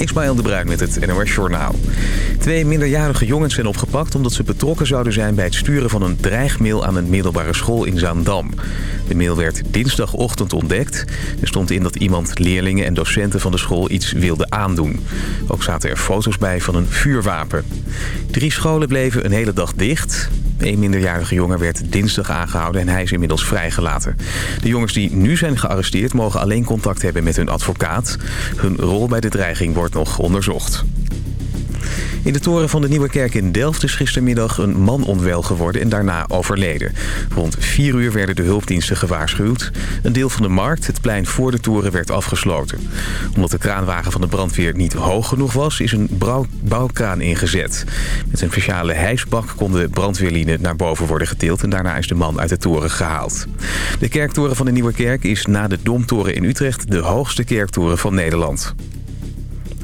Ismaël de Bruin met het NOS Journaal. Twee minderjarige jongens zijn opgepakt omdat ze betrokken zouden zijn... bij het sturen van een dreigmail aan een middelbare school in Zaandam. De mail werd dinsdagochtend ontdekt. Er stond in dat iemand leerlingen en docenten van de school iets wilde aandoen. Ook zaten er foto's bij van een vuurwapen. Drie scholen bleven een hele dag dicht. Een minderjarige jongen werd dinsdag aangehouden en hij is inmiddels vrijgelaten. De jongens die nu zijn gearresteerd mogen alleen contact hebben met hun advocaat. Hun rol bij de dreiging wordt nog onderzocht. In de toren van de Nieuwe Kerk in Delft is gistermiddag een man onwel geworden en daarna overleden. Rond 4 uur werden de hulpdiensten gewaarschuwd. Een deel van de markt, het plein voor de toren, werd afgesloten. Omdat de kraanwagen van de brandweer niet hoog genoeg was, is een bouwkraan ingezet. Met een speciale hijsbak kon de brandweerline naar boven worden getild en daarna is de man uit de toren gehaald. De kerktoren van de Nieuwe Kerk is na de Domtoren in Utrecht de hoogste kerktoren van Nederland.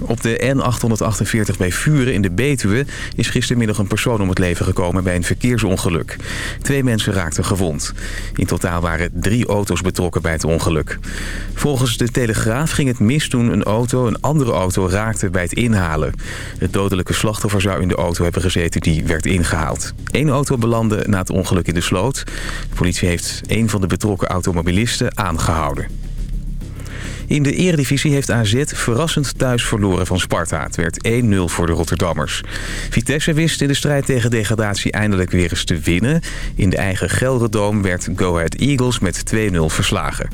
Op de N848 bij Vuren in de Betuwe is gistermiddag een persoon om het leven gekomen bij een verkeersongeluk. Twee mensen raakten gewond. In totaal waren drie auto's betrokken bij het ongeluk. Volgens de Telegraaf ging het mis toen een auto een andere auto raakte bij het inhalen. Het dodelijke slachtoffer zou in de auto hebben gezeten die werd ingehaald. Eén auto belandde na het ongeluk in de sloot. De politie heeft een van de betrokken automobilisten aangehouden. In de eredivisie heeft AZ verrassend thuis verloren van Sparta. Het werd 1-0 voor de Rotterdammers. Vitesse wist in de strijd tegen degradatie eindelijk weer eens te winnen. In de eigen Gelderdoom werd Go Ahead Eagles met 2-0 verslagen.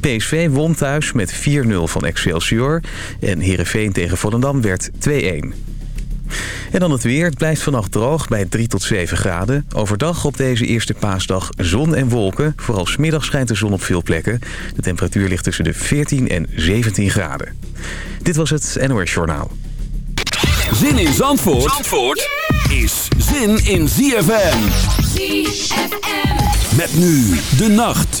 PSV won thuis met 4-0 van Excelsior. En Heerenveen tegen Volendam werd 2-1. En dan het weer. Het blijft vannacht droog bij 3 tot 7 graden. Overdag op deze eerste paasdag zon en wolken. Vooral smiddag schijnt de zon op veel plekken. De temperatuur ligt tussen de 14 en 17 graden. Dit was het NOS Journaal. Zin in Zandvoort, Zandvoort is zin in ZFM. ZFM. Met nu de nacht.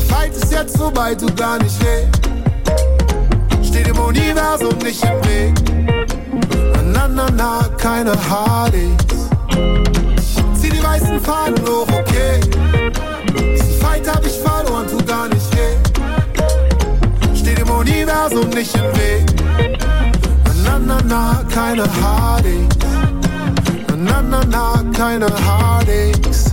Fight ist jetzt vorbei, tut gar nicht weh. Steht im Universum nicht im Weg. Na, na, na, keine Hardys. Zieh die weißen Fahnen hoch, okay. Diesen Fight hab ich verloren, tut gar nicht weh. Steht im Universum nicht im Weg. Na, na, na, keine Hardys. Na, na, na, keine Hardys.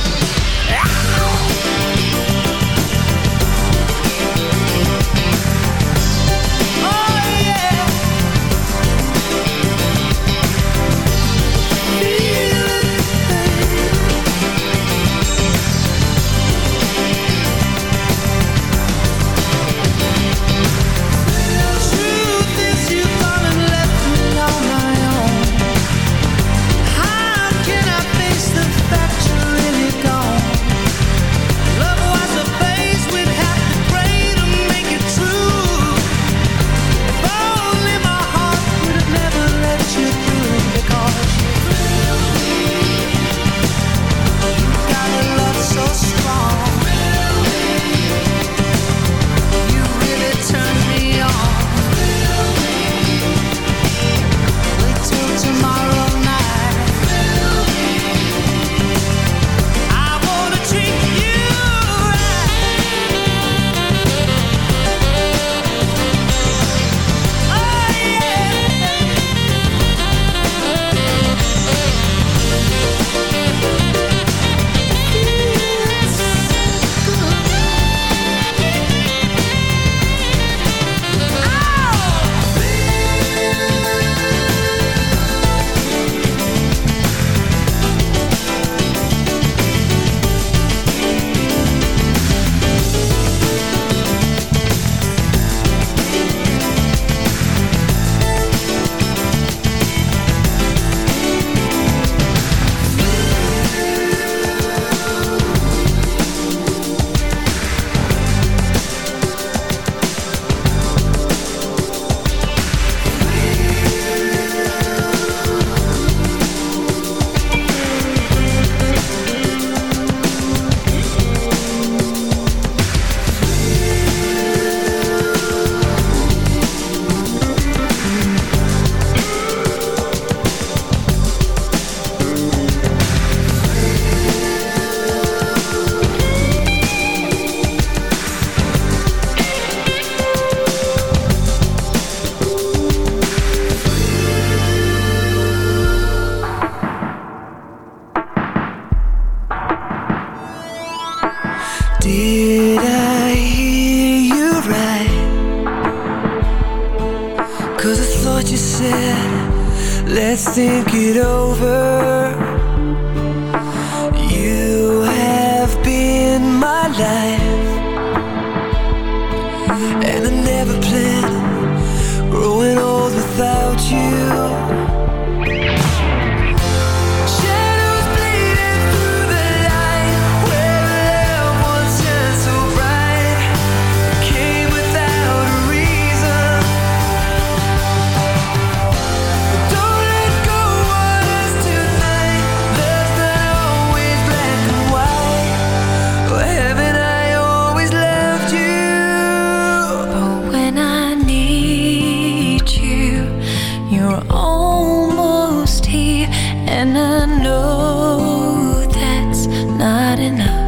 enough.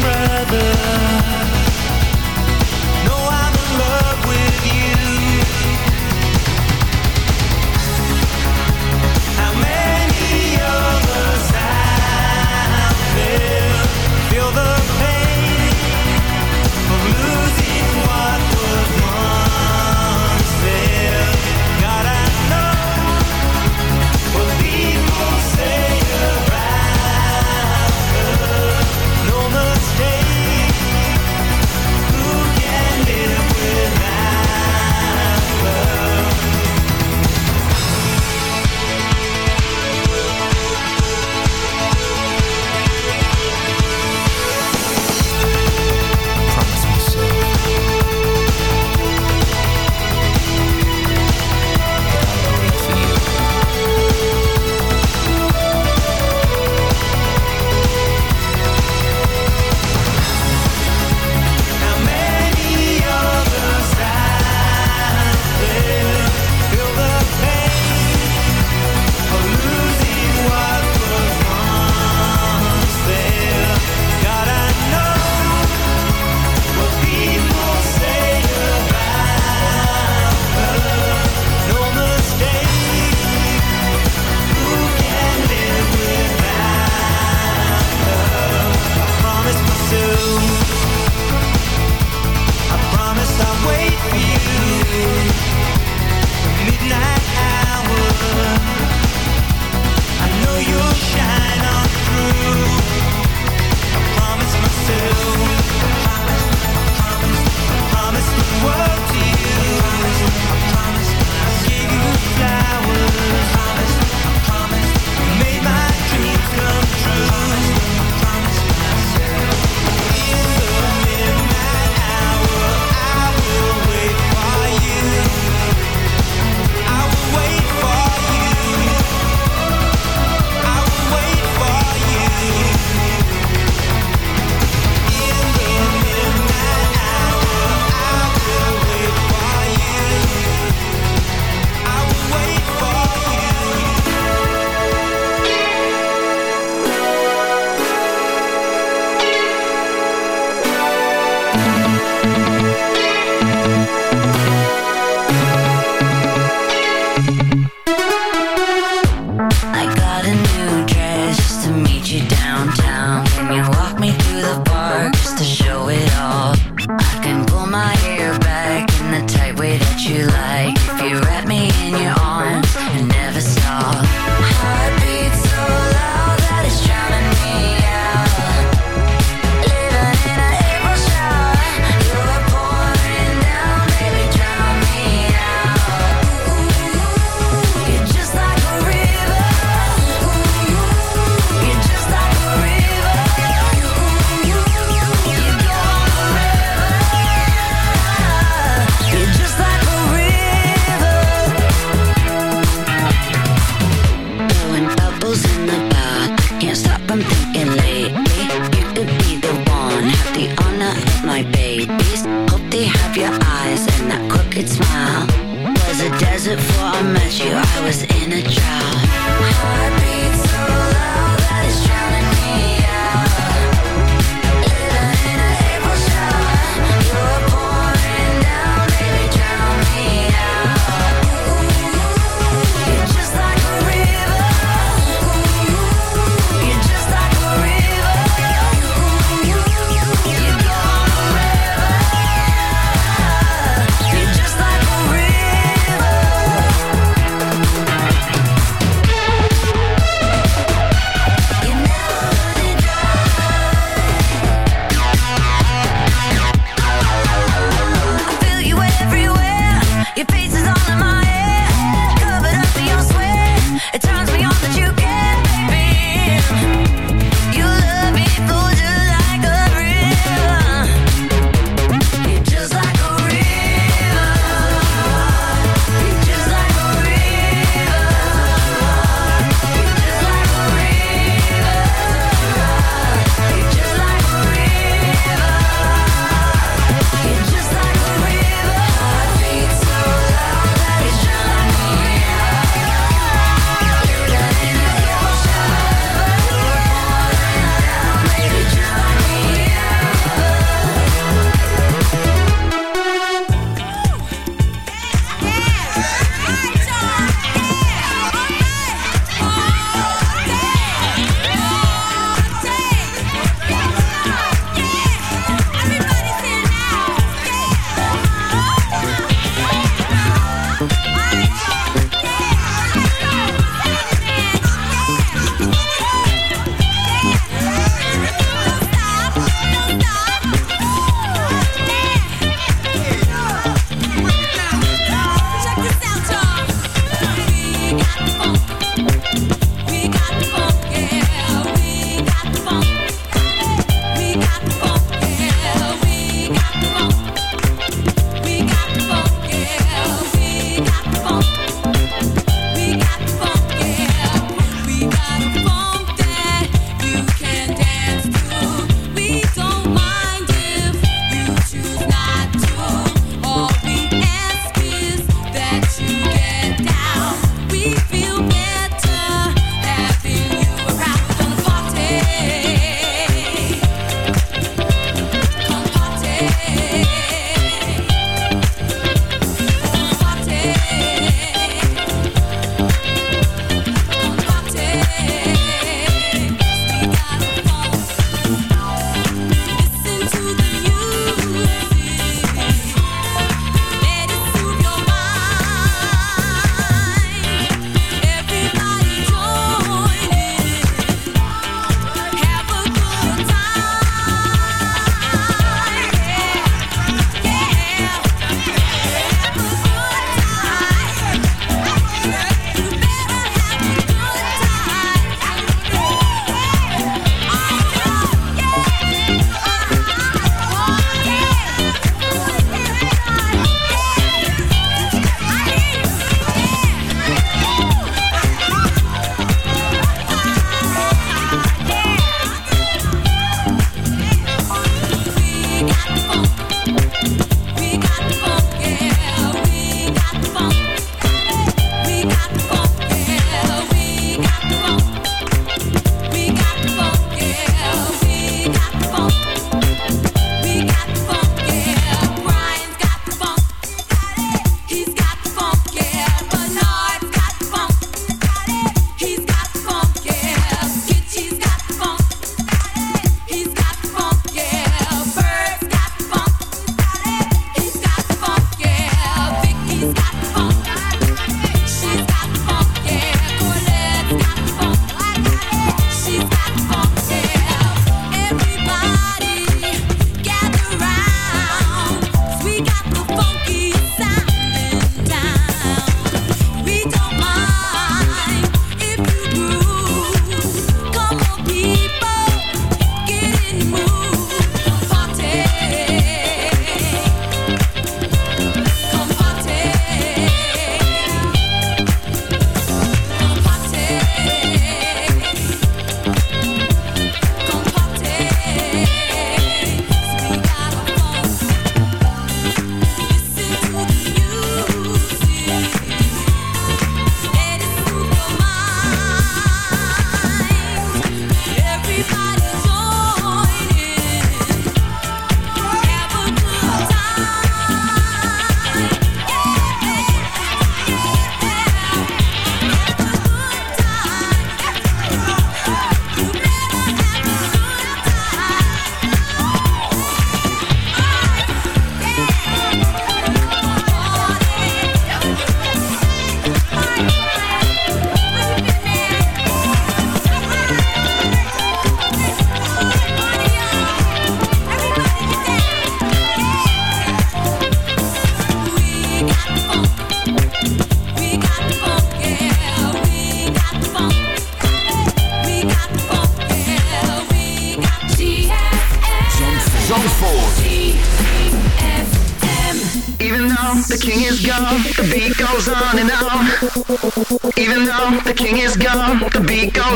Brother.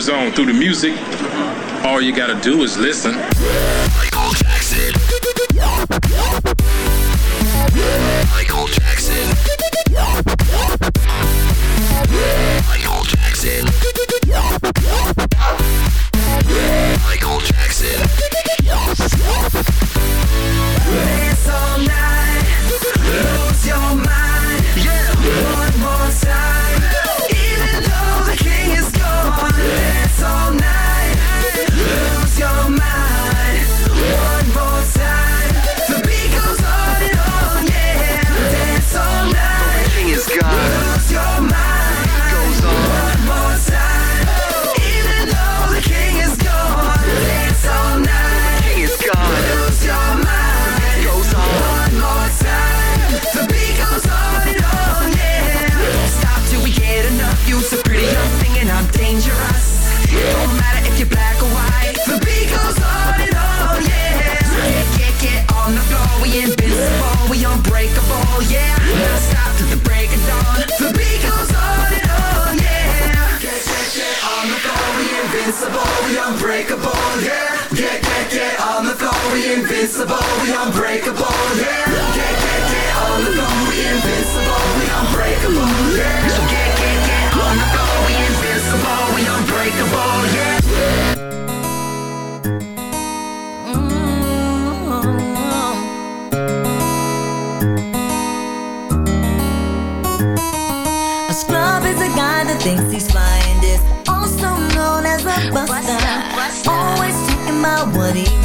zone through the music. All you gotta do is listen. we unbreakable, yeah. Get, get, get on the go, we invincible, we unbreakable, yeah. Get, get, get on the go, we invincible, we unbreakable, yeah. Is a guy that thinks he's is also known as a. Always about what he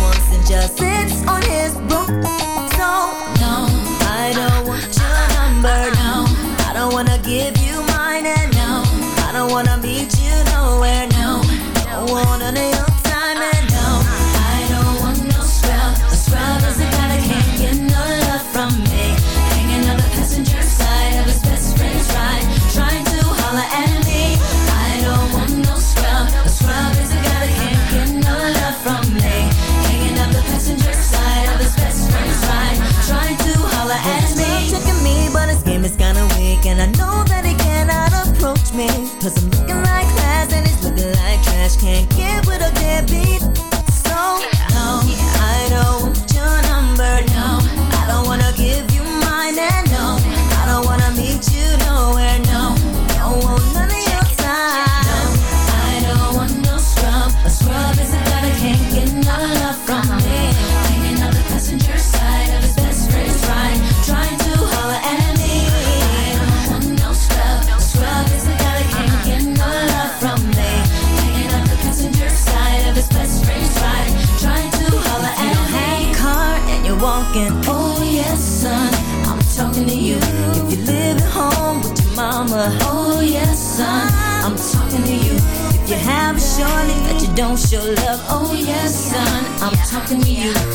to me.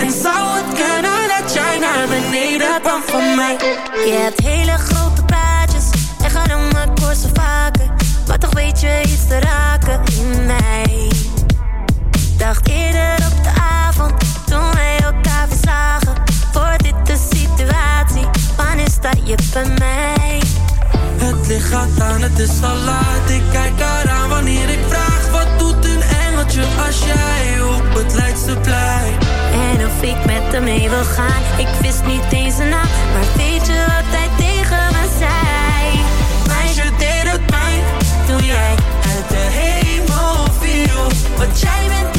En zou het kunnen dat jij naar beneden kwam van mij? Je hebt hele grote praatjes en gaat om mijn korsen vaker. Maar toch weet je iets te raken in mij. Dacht eerder op de avond toen wij elkaar verzagen. Wordt dit de situatie? Wanneer sta je bij mij? Het licht gaat aan, het is al laat. Ik kijk eraan wanneer ik vraag: wat engeltje als jij op het Leidseplein? En of ik met hem mee wil gaan Ik wist niet eens een naam Maar weet je wat hij tegen me zei Meisje deed het pijn toen jij uit de hemel viel. Want jij bent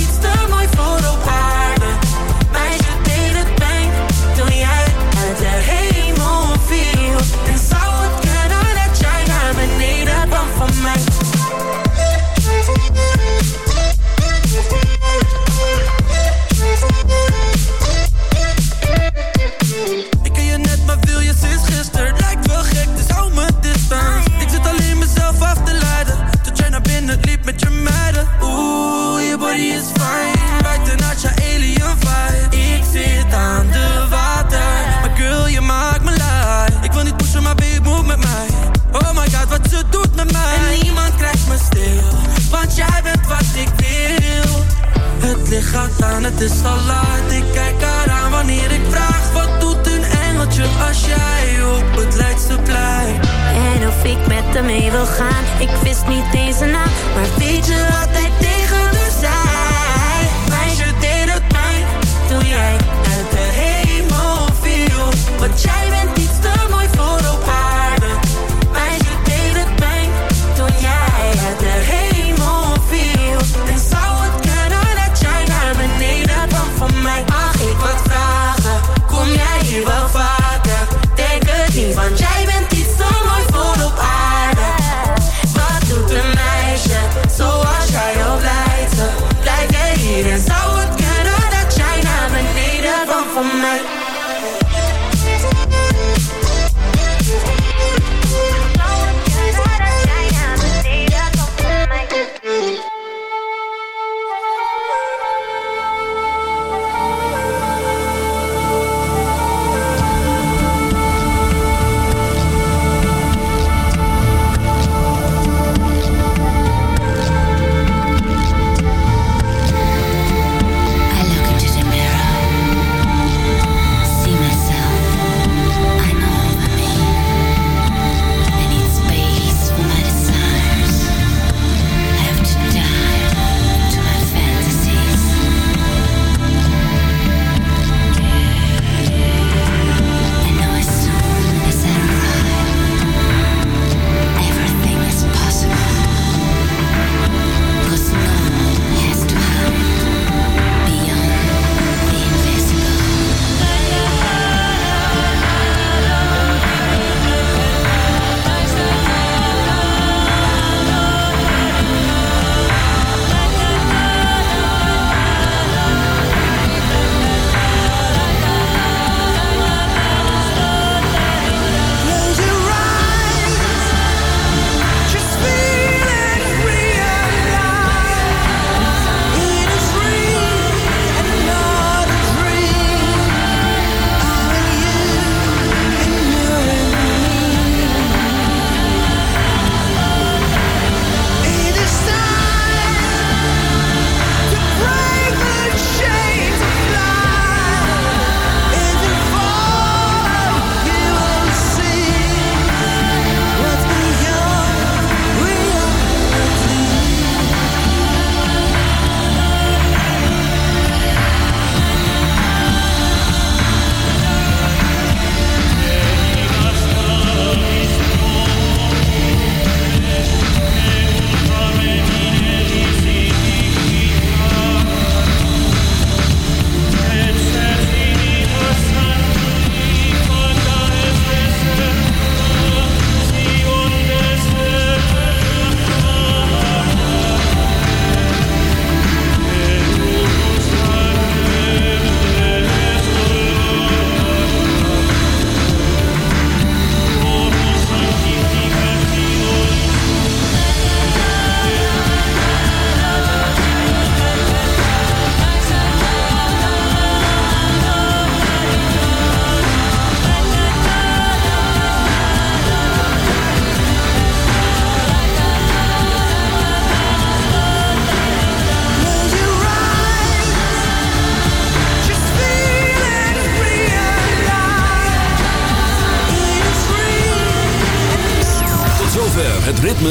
gaat aan, het is al laat. Ik kijk eraan wanneer ik vraag Wat doet een engeltje als jij op het Leidseplein En of ik met hem mee wil gaan Ik wist niet een naam. Maar weet je wat hij tegen me zei? Meisje deed het pijn Toen jij uit de hemel viel. Want jij bent